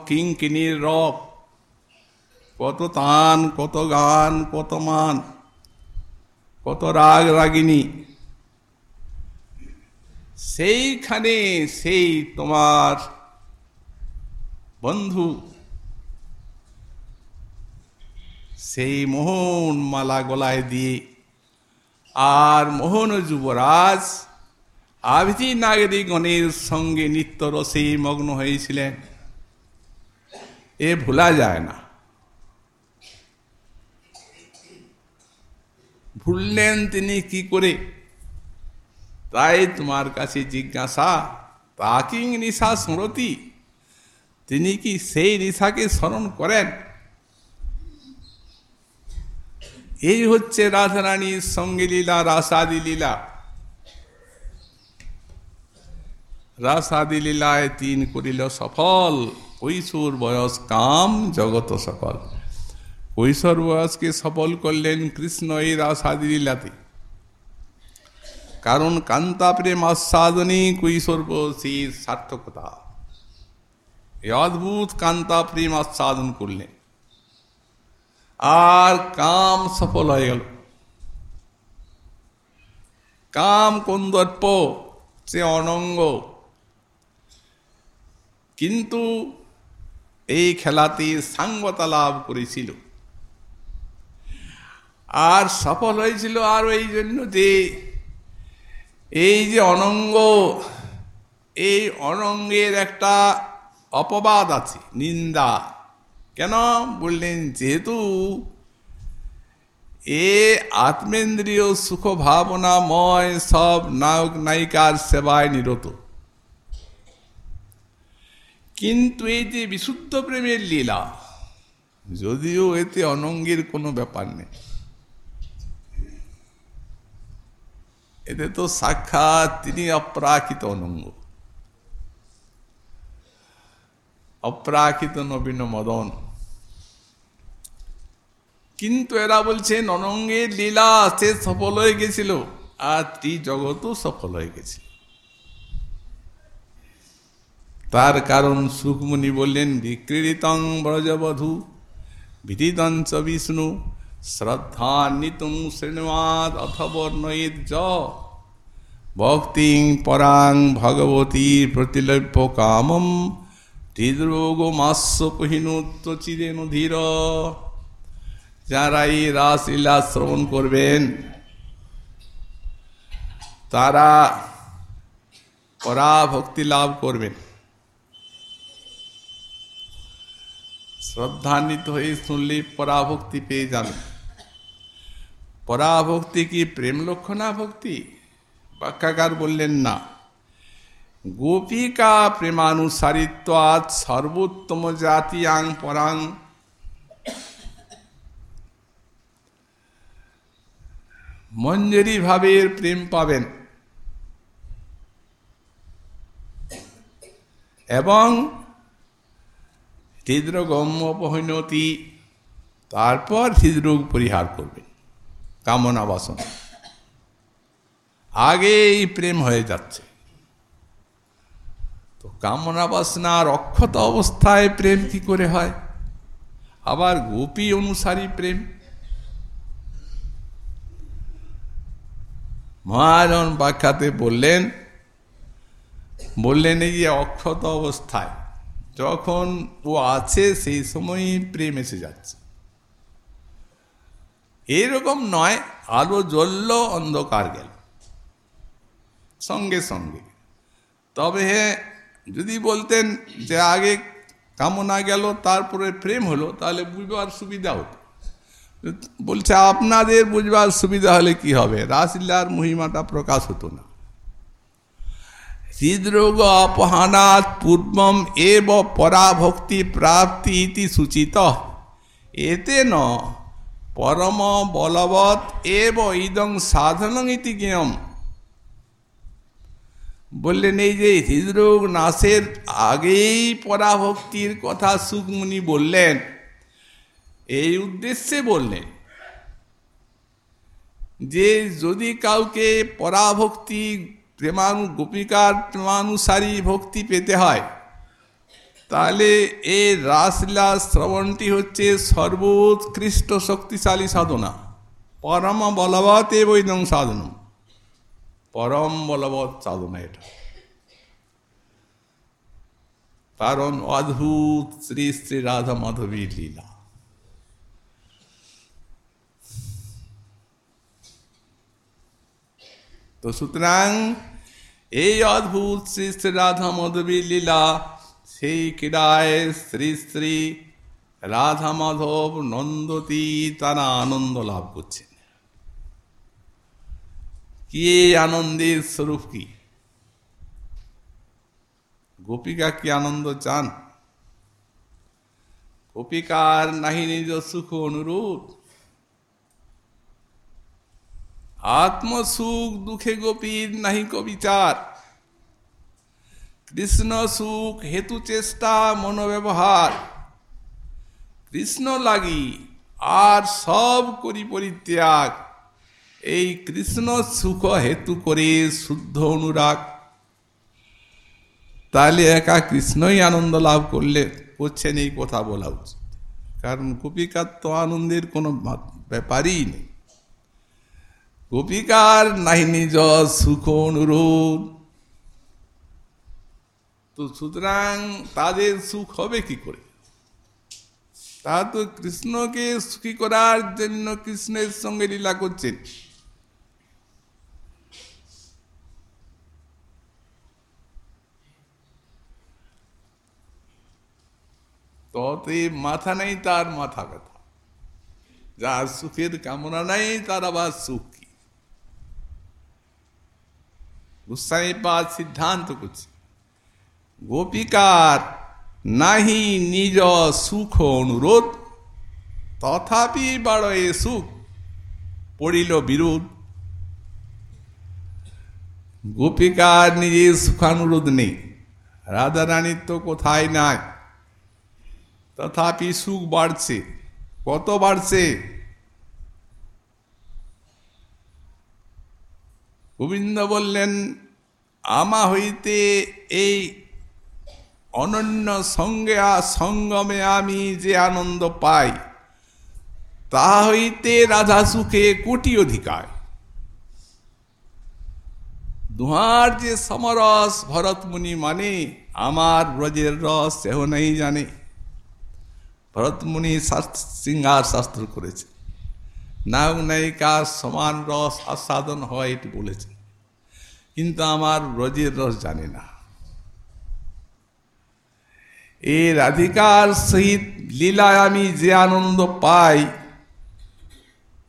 কিঙ্কিনীর রক কত তান, কত গান, কত মান। কত রাগ রাগিনী। সেইখানে সেই তোমার বন্ধু। সেই মোহন মালা গলায় দিয়ে, আর মোহন যুবরাজ, আভিজি নাগরিকগণের সঙ্গে নিত্য রসে মগ্ন হয়েছিলেন। এ ভোলা যায় না। ভুললেন তিনি কি করে? তাই তোমার কাছে জিজ্ঞাসা তাকিং নিশা স্মরতি? তিনি কি সেই নিশাকে স্মরণ করেন? এই হচ্ছে রাধারানীর সঙ্গে লীলা, রাসাদি লীলা। রাসাদি লীলায় তিন করিল সফল, কৈশোর বয়স কাম জগত সকল। কৈশোর বয়সকে সফল করলেন কৃষ্ণ এই রাসাদি লীলাতে। কারণ কান্তা প্রেম আস্বাদনী কৈশোর বয়সীর সার্থকতা এই অদ্ভুত কান্তা প্রেম আস্বাদন করলেন আর কাম সফল হয়ে গেল। কাম কন্দর্প সে অনঙ্গ। কিন্তু এই খেলাতে সাঙ্গতা লাভ করেছিল আর সফল হয়েছিল আর এই জন্য যে, এই যে অনঙ্গ, এই অনঙ্গের একটা অপবাদ আছে, নিন্দা। কেন? বললেন, যেহেতু এ আত্মেন্দ্রীয় সুখ ভাবনাময় সব নায়ক নায়িকার সেবায় নিরত। কিন্তু এই যে বিশুদ্ধ প্রেমের লীলা, যদিও এতে অনঙ্গের কোনো ব্যাপার নেই। এতে তো সাক্ষাৎ তিনি অপ্রাকৃত অনঙ্গ। অপ্রাকৃত নবীন মদন। কিন্তু এরা বলছেন অনঙ্গের লীলা, সে সফল হয়ে গেছিল, আর ত্রিজগতও সফল হয়ে গেছিল। তার কারণ সুখমুনি বললেন বিক্রীড়িতং ব্রজবধূ বিদিতং চ বিষ্ণু শ্রদ্ধান্বিতুং শ্রেণবাদ অথবর্ণয়েদ য ভক্তিং পরাং ভগবতী প্রতিলভ্য কামম হৃদরোগ মাস্য কহিনুত্ব চিরেন ধীর। যারা এই রাসলীলা শ্রবণ করবেন, তারা পরাভক্তি লাভ করবেন। শ্রদ্ধান্বিত হয়ে শুনলে পরাভক্তি পেয়ে যাবেন। পরাভক্তি কি প্রেম লক্ষণা ভক্তি? ব্যাখ্যাকার বললেন, না। গোপিকা প্রেমানুসারিত্বাৎ সর্বোত্তম জাতিয়াং পরাং। মঞ্জরি ভাবের প্রেম পাবেন। এবং হৃদরোগম্য অপহৈনতি তারপর হৃদরোগ পরিহার করবেন। কামনা বাসনা। আগেই প্রেম হয়ে যাচ্ছে। তো কামনা বাসনার অক্ষত অবস্থায় প্রেম কি করে হয়? আবার গোপী অনুসারী প্রেম? মহাজন ব্যাখ্যাতে বললেন বললেন এই অক্ষত অবস্থায়, যখন ও আছে সেই সময়ই প্রেম এসে যাচ্ছে। এরকম নয়, আলো জ্বলল, অন্ধকার গেল। সঙ্গে সঙ্গে। তবে যদি বলতেন যে আগে কামনা গেল, তারপরে প্রেম হলো, তাহলে বুঝবার সুবিধা হতো। বলছে, আপনাদের বুঝবার সুবিধা হলে কি হবে? রাসিল্লার মহিমাটা প্রকাশ হতো না। হৃদরোগ অপহানাৎ পূর্বম এব পরাভক্তি প্রাপ্তি ইতি সূচিত। এতে ন পরম বলবৎ এব ইদং সাধনং ইতি জ্ঞম বললেন, এই যে হৃদরোগ নাশের আগেই পরাভক্তির কথা সুখমুনি বললেন, এই উদ্দেশ্যে বললেন যে, যদি কাউকে পরাভক্তি প্রেমানু গোপিকার প্রেমানুসারী ভক্তি পেতে হয় তাহলে এই রাসলীলা শ্রবণটি হচ্ছে সর্বোৎকৃষ্ট শক্তিশালী সাধনা। পরম বলবৎ এ বৈদং সাধন পরম বলবৎ সাধনা এটা। কারণ অদ্ভুত শ্রী শ্রী রাধা মাধবী লীলা। তো সুতরাং এই অদ্ভুত শ্রী শ্রী রাধা মাধবী লীলা সেই ক্রীড়ায় শ্রী শ্রী রাধা মাধব নন্দতী তারা আনন্দ লাভ করছেন। কি আনন্দের স্বরূপ কি? গোপিকা কি আনন্দ চান? গোপিকার নাহি নিজ সুখ অনুরোধ। আত্মসুখ দুঃখে গোপীর নাহি কবিচার। কৃষ্ণ সুখ হেতু চেষ্টা মনোব্যবহার। কৃষ্ণ লাগি আর সব করি পরিত্যাগ। এই কৃষ্ণ সুখ হেতু করে শুদ্ধ অনুরাগ। তাহলে একা কৃষ্ণই আনন্দ লাভ করলে করছেন এই কথা বলা উচিত। কারণ গোপিকার তো আনন্দের কোনো ব্যাপারই নেই। গোপিকার নাই নিজ সুখ অনুরোধ। তো সুতরাং তাদের সুখ হবে কি করে? তা তো কৃষ্ণকে সুখী করার জন্য কৃষ্ণের সঙ্গে লীলা করছেন। ততে মাথা নেই তার মাথা ব্যথা। যার সুখের কামনা নাই, তার আবার সুখ কি? গোস্বামীপাদ সিদ্ধান্ত করছে। গোপিকার নাহি নিজ সুখ অনুরোধ, তথাপি বাড়য়ে সুখ পড়িল বিরোধ। গোপিকার নিজের সুখানুরোধ নেই, রাধারানীর তো কোথায় নাই। তথাপি সুখ বাড়ছে, কত বাড়ছে? গোবিন্দ বললেন, আমা হইতে এই অনন্য সঙ্গে সঙ্গমে আমি যে আনন্দ পাই, তা হইতে রাধা সুখে কোটি অধিকার। দুহার যে সমরস ভরতমুনি মানে আমার ব্রজের রস সেহ নেই জানে। ভরতমুনি সিঙ্গার শাস্ত্র করেছে। নায়ক নায়িকার সমান রস আস্বাদন হয় এটি বলেছে। কিন্তু আমার ব্রজের রস জানে না। এই রাধিকার সহিত লীলায় আমি যে আনন্দ পাই,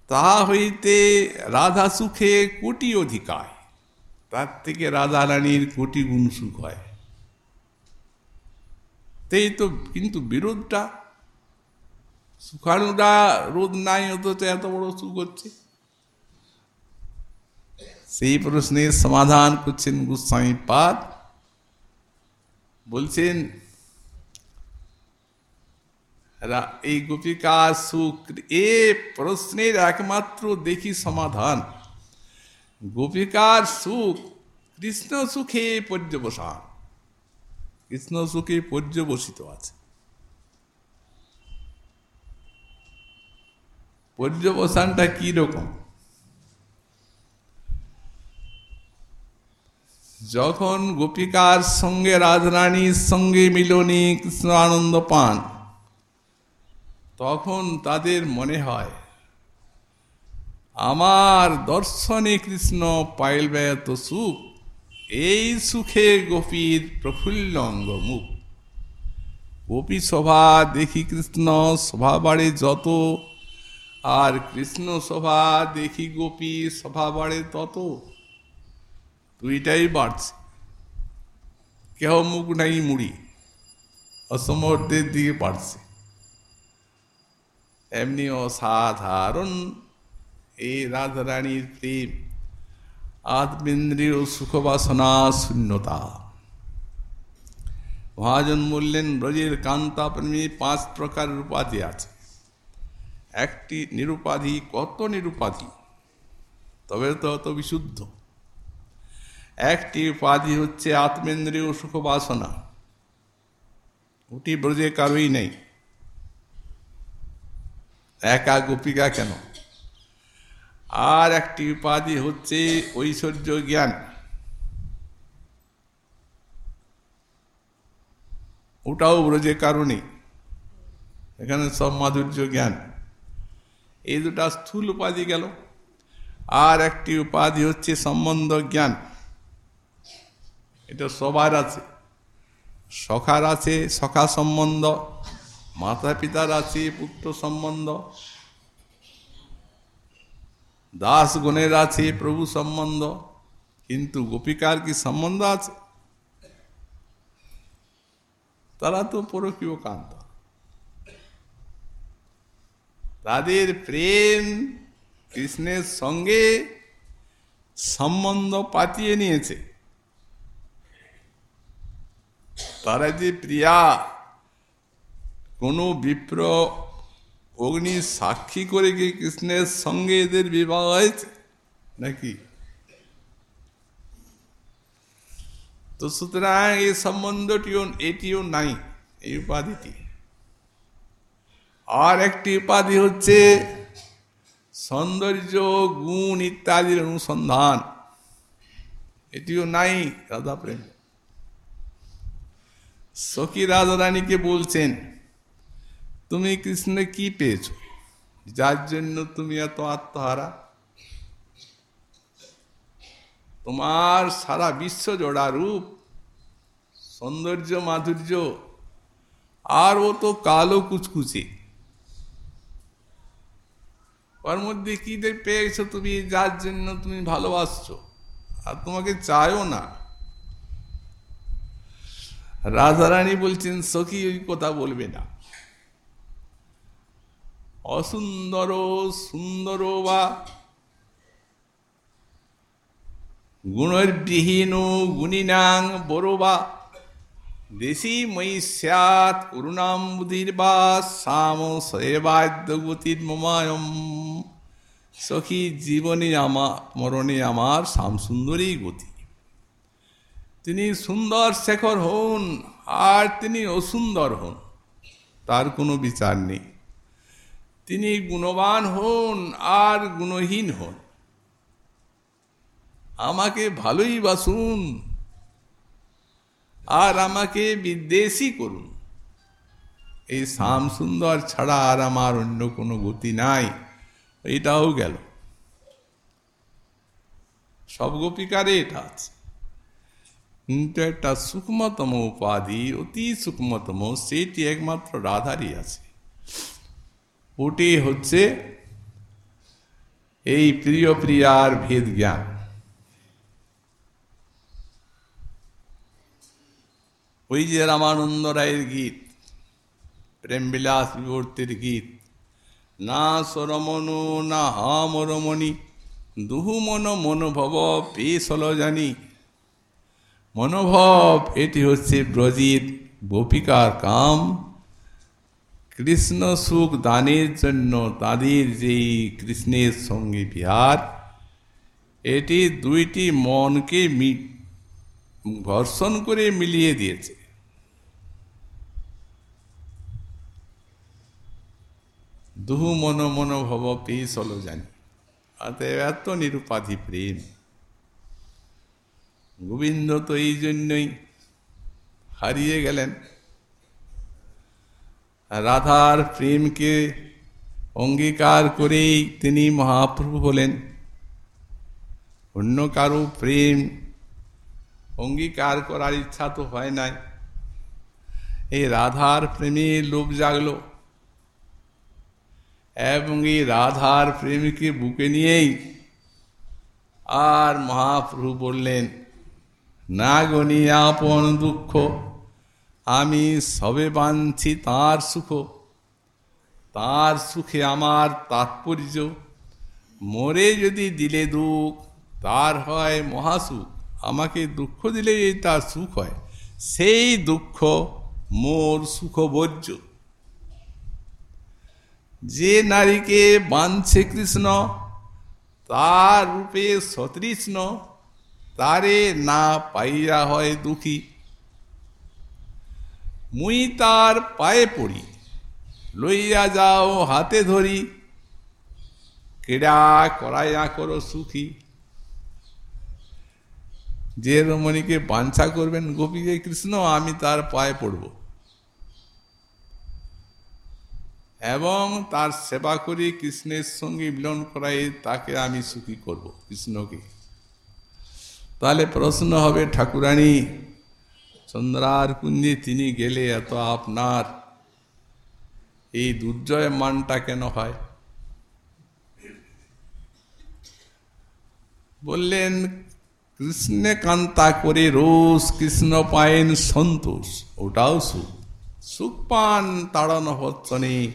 তাহা হইতে রাধা সুখে কোটি অধিকার তার থেকে রাধা রানীর কোটি গুণ সুখ হয়। তেই তো কিন্তু বিরোধটা। সুখানুটা রোদ নাই, অথচ এত বড় সুখ হচ্ছে। সেই প্রশ্নের সমাধান করছেন গোস্বামী পাদ। বলছেন এই গোপিকার সুখ এ প্রশ্নের একমাত্র দেখি সমাধান। গোপিকার সুখ, কৃষ্ণ সুখে পর্যবসান। কৃষ্ণ সুখে পর্যবসিত আছে। পর্যবসানটা রকম যখন গোপিকার সঙ্গে রাজরানীর সঙ্গে মিলনী কৃষ্ণ আনন্দ পান তখন তাদের মনে হয়, আমার দর্শনে কৃষ্ণ পাইলবে এত সুখ, এই সুখে গোপীর প্রফুল্ল অঙ্গ মুখ গোপী সভা দেখি কৃষ্ণ সভা বাড়ে যত, আর কৃষ্ণ সভা দেখি গোপী সভা বাড়ে তত। দুইটাই বাড়ছে। কেহ মুখ নাই মুড়ি, অসমর্থের দিকে বাড়ছে। এমনি অসাধারণ এই রাধারানীর প্রেম, আত্মেন্দ্রীয় সুখবাসনা, শূন্যতা। মহাজন বললেন, ব্রজের কান্তা প্রেমী পাঁচ প্রকারের উপাধি আছে। একটি নিরুপাধি, কত নিরুপাধি? তবে তো অত বিশুদ্ধ। একটি উপাধি হচ্ছে আত্মেন্দ্রীয় সুখবাসনা। ওটি ব্রজে কারোই নেই। একা গোপিকা কেন আর একটি উপাধি হচ্ছে ঐশ্বর্য জ্ঞান ওটাও ব্রজে কারণে। এখানে সব মাধুর্য জ্ঞান। এই দুটা স্থূল উপাধি গেল। আর একটি উপাধি হচ্ছে সম্বন্ধ জ্ঞান। এটা সবার আছে। সখার আছে সখা সম্বন্ধ মাতা পিতার আছে পুত্র সম্বন্ধ। দাস গণের আছে প্রভু সম্বন্ধ। কিন্তু গোপিকার কি সম্বন্ধ আছে? তারা তো পরকীয় কান্ত। তাদের প্রেম কৃষ্ণের সঙ্গে সম্বন্ধ পাতিয়ে নিয়েছে। তারা যে প্রিয়া কোনো বিপ্র অগ্নি সাক্ষী করে কি কৃষ্ণের সঙ্গে এদের বিবাহ হয়েছে? নাকি? তো সুতরাং এই সম্বন্ধটিও, এটিও নাই, এই উপাধিটি। আর একটি উপাধি হচ্ছে সৌন্দর্য, গুণ ইত্যাদির অনুসন্ধান। এটিও নাই রাধা প্রেম সখী রাধারানীকে বলছেন তুমি কৃষ্ণে কি পেয়েছ? যার জন্য তুমি এত আত্মহারা? তোমার সারা বিশ্ব জোড়া রূপ, সৌন্দর্য, মাধুর্য, আর ও তো কালো কুচকুচে। ওর মধ্যে কি পেয়েছ তুমি, যার জন্য তুমি ভালোবাসছো? আর তোমাকে চায়ও না। রাধারানী বলছেন, সখী ওই কথা বলবে না। অসুন্দর সুন্দর বা গুণের বিহীন গুণিনাং বড়বা দেশি মহিষ্যাত করুণাম বুধির বা, সাম সেবাদ্য গতির মমায়ম। সখী জীবনে আমার মরণে আমার শ্যামসুন্দরী গতি। তিনি সুন্দর শেখর হন, আর তিনি অসুন্দর হন। তার কোনো বিচার নেই। তিনি গুণবান হন আর গুণহীন হন। আমাকে ভালোই বাসুন আর আমাকে বিদ্বেষী করুন। এই শ্যাম সুন্দর ছাড়া আর আমার অন্য কোনো গতি নাই। এটাও গেল। সব গোপিকারে এটা আছে। কিন্তু একটা সূক্ষ্মতম উপাধি অতি সূক্ষ্মতম, সেটি একমাত্র রাধারই আছে। ওটি হচ্ছে এই প্রিয় প্রিয়ার ভেদ জ্ঞান। ওই যে রামানন্দ রায়ের গীত, প্রেমবিলাস বিবর্তির গীত, না সরমনু, না হাম দুহু মন মনোভব পেশল জানি। মনোভব, এটি হচ্ছে ব্রজিত গোপিকার কাম। কৃষ্ণ সুখ দানের জন্য তাদের যেই কৃষ্ণের সঙ্গে বিহার, এটি দুইটি মনকে ঘর্ষণ করে মিলিয়ে দিয়েছে। দুহু মন মনোভব পেয়ে চলো জানি। অতএব এত নিরুপাধি প্রেম। গোবিন্দ তো এই জন্যই হারিয়ে গেলেন। রাধার প্রেমকে অঙ্গীকার করেই তিনি মহাপ্রভু হলেন। অন্য কারও প্রেম অঙ্গীকার করার ইচ্ছা তো হয় নাই। এই রাধার প্রেমে লোভ জাগলো। এবং এই রাধার প্রেমকে বুকে নিয়েই আর মহাপ্রভু বললেন, না গনি আপন দুঃখ আমি সবে বাঞ্ছি তার সুখ। তার সুখে আমার তাৎপর্য। মরে যদি দিলে দুঃখ, তার হয় মহাসুখ। আমাকে দুঃখ দিলে যদি তার সুখ হয়। সেই দুঃখ মোর সুখবর্জ্য যে নারীকে বাঁধছে কৃষ্ণ, তার রূপে সতৃষ্ণ, তারে না পাইয়া হয় দুঃখী। মুই তার পায়ে পড়ি, লইয়া যাও হাতে ধরি। কেডা করাইয়া করো সুখী। যে রমণীকে বাঞ্ছা করবেন গোপীকে কৃষ্ণ, আমি তার পায়ে পড়ব। এবং তার সেবা করি, কৃষ্ণের সঙ্গে মিলন করাই তাকে আমি সুখী করব কৃষ্ণকে। তাহলে প্রশ্ন হবে, ঠাকুরানী চন্দ্রার কুঞ্জে তিনি গেলে এত আপনার। এই দুর্জয় মানটা কেন হয়? বললেন, কৃষ্ণে কান্তা করে রোজ কৃষ্ণ পায়েন সন্তোষ, ওটাও সুখ। সুখ পান তাড়ানো হচ্ছে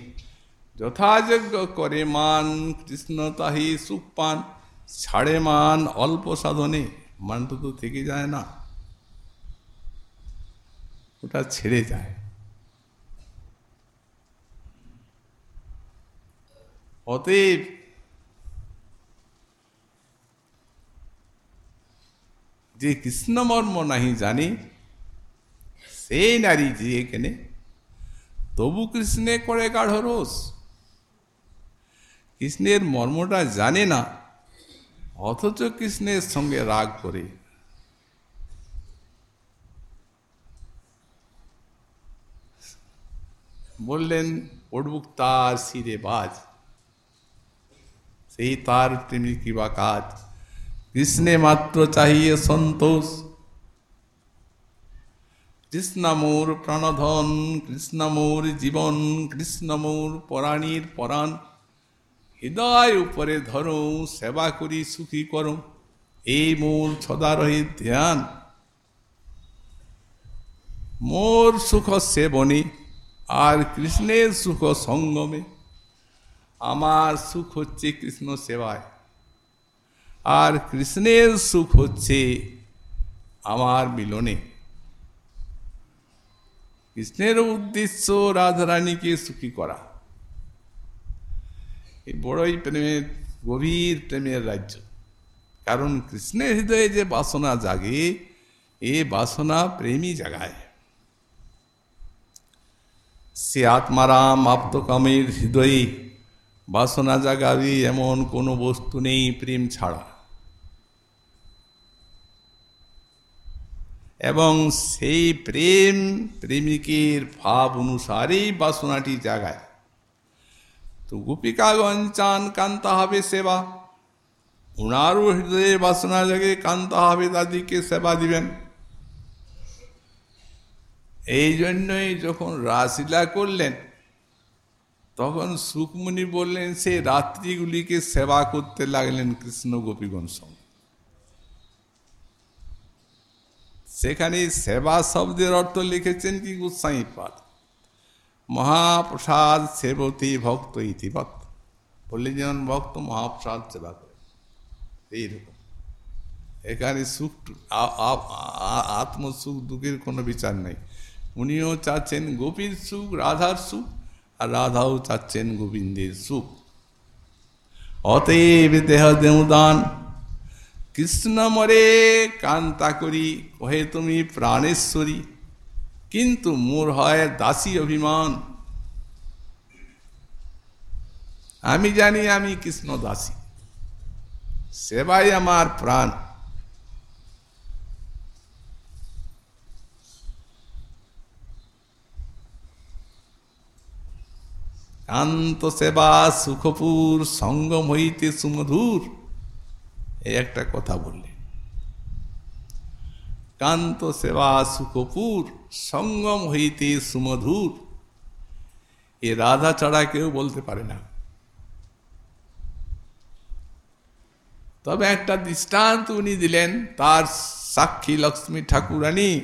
যথাযোগ্য করে মান, কৃষ্ণ তাহি সুখ পান, ছাড়ে মান অল্প সাধনে। মানটা তো থেকে যায় না। ওটা ছেড়ে যায়। অতএব যে কৃষ্ণমর্ম নাহি জানি সেই নারী যে এখানে, তবু কৃষ্ণে করে গাঢ় রোষ। কৃষ্ণের মর্মটা জানে না, অথচ কৃষ্ণের সঙ্গে রাগ করে। বললেন পড়বুক তার শিরে বাজ। সেই তার তিনি কিবা কাজ। কৃষ্ণে মাত্র চাহিয়ে সন্তোষ। কৃষ্ণমোর প্রাণধন কৃষ্ণমোর জীবন কৃষ্ণমোর পরাণীর পরাণ। হৃদয় উপরে ধরো, সেবা করি, সুখী করো। এই মোর ছদারহি ধ্যান। মোর সুখ সেবনে আর কৃষ্ণের সুখ সঙ্গমে। আমার সুখ হচ্ছে কৃষ্ণ সেবায়। আর কৃষ্ণের সুখ হচ্ছে আমার মিলনে। কৃষ্ণের উদ্দেশ্য রাধারানীকে সুখী করা। এই বড়ই প্রেমের, গভীর প্রেমের রাজ্য। কারণ কৃষ্ণের হৃদয়ে যে বাসনা জাগে, এ বাসনা প্রেমী জাগায়। সে আত্মারাম আপ্তকামের হৃদয়ে বাসনা জাগাবে এমন কোনো বস্তু নেই প্রেম ছাড়া। এবং সেই প্রেম প্রেমিকের ভাব অনুসারেই বাসনাটি জাগায়। তো গোপিকাগঞ্জ চান কান্তা হবে সেবা। ওনারও হৃদয়ে বাসনা জাগে কান্তা হবে তাদেরকে সেবা দিবেন। এই জন্যই যখন রাসলীলা করলেন, তখন সুকমণি বললেন, সে রাত্রিগুলিকে সেবা করতে লাগলেন কৃষ্ণ গোপীগণ সঙ্গে। সেখানে সেবা শব্দের অর্থ লিখেছেন কি গোস্বাই পাদ মহাপ্রসাদ সেবতী ভক্ত ইতি ভক্ত। বললেন, যেমন ভক্ত মহাপ্রসাদ সেবা করে। এইরকম। এখানে সুখ আত্মসুখ, দুঃখের কোনো বিচার নেই। উনিও চাচ্ছেন গোপীর সুখ, রাধার সুখ, আর রাধাও চাচ্ছেন গোবিন্দের সুখ। অতএব দেহ দেউদান কৃষ্ণ মরে কান্তা করি, কহে তুমি প্রাণেশ্বরী, কিন্তু মোর হয় দাসী অভিমান। আমি জানি আমি কৃষ্ণ দাসী, সেবাই আমার প্রাণ। কান্ত সেবা সুখপুর সঙ্গম হইতে সুমধুর। এই একটা কথা বললে কান্ত সেবা সুখপুর সঙ্গম হইতে সুমধুর। এ রাধা ছাড়া কেউ বলতে পারে না। তবে একটা দৃষ্টান্ত উনি দিলেন, তার সাক্ষী লক্ষ্মী ঠাকুরানী,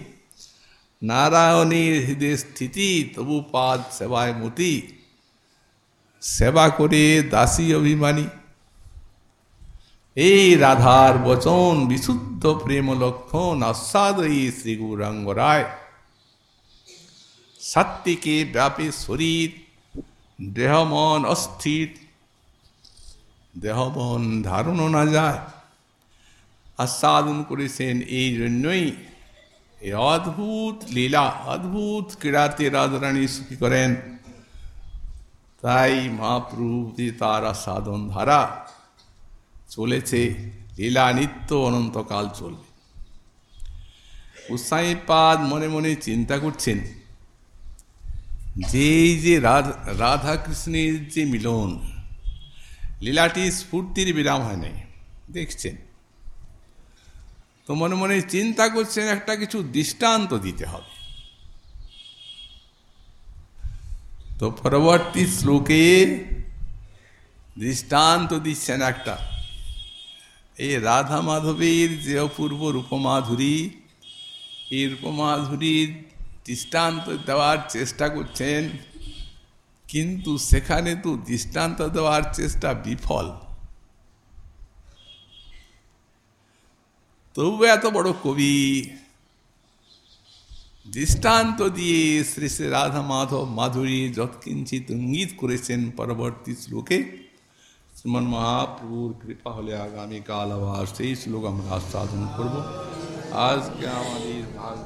নারায়ণীর হৃদয় স্থিতি, তবু পাদ সেবায় মতি। সেবা করে দাসী অভিমানী। এই রাধার বচন, বিশুদ্ধ প্রেম লক্ষণ আস্বাদয়ী শ্রী গৌরাঙ্গ রায়। সাত্বিকে ব্যাপে শরীর দেহমন অস্থির দেহমন ধারণও না যায়। আস্বাদন করেছেন এই জন্যই এই অদ্ভুত লীলা, অদ্ভুত ক্রীড়াতে রাজরানী সুখী করেন। তাই মহাপ্রভু তার আস্বাদন ধারা। চলেছে, লীলা নিত্য অনন্তকাল চলবে। উৎসাহীপাদ মনে মনে চিন্তা করছেন, যে যে রাধা কৃষ্ণের যে মিলন, লীলাটি স্ফূর্তির বিরাম হয় নাই, দেখছেন? তো মনে মনে চিন্তা করছেন, একটা কিছু দৃষ্টান্ত দিতে হবে। তো পরবর্তী শ্লোকে দৃষ্টান্ত দিচ্ছেন একটা। এই রাধা মাধবীর যে অপূর্ব রূপমাধুরী, এই রূপমাধুরীর দৃষ্টান্ত দেওয়ার চেষ্টা করছেন, কিন্তু সেখানে তো দৃষ্টান্ত দেওয়ার চেষ্টা বিফল। তবু এত বড় কবি দৃষ্টান্ত দিয়ে শ্রী শ্রী রাধা মাধব মাধুরী যৎকিঞ্চিত ইঙ্গিত করেছেন পরবর্তী শ্লোকে। শ্রীমন মহাপ্রভুর কৃপা হলে আগামীকাল আবার সেই শ্লোক আমরা আস্বাদন করব। আজকে আমাদের ভাগ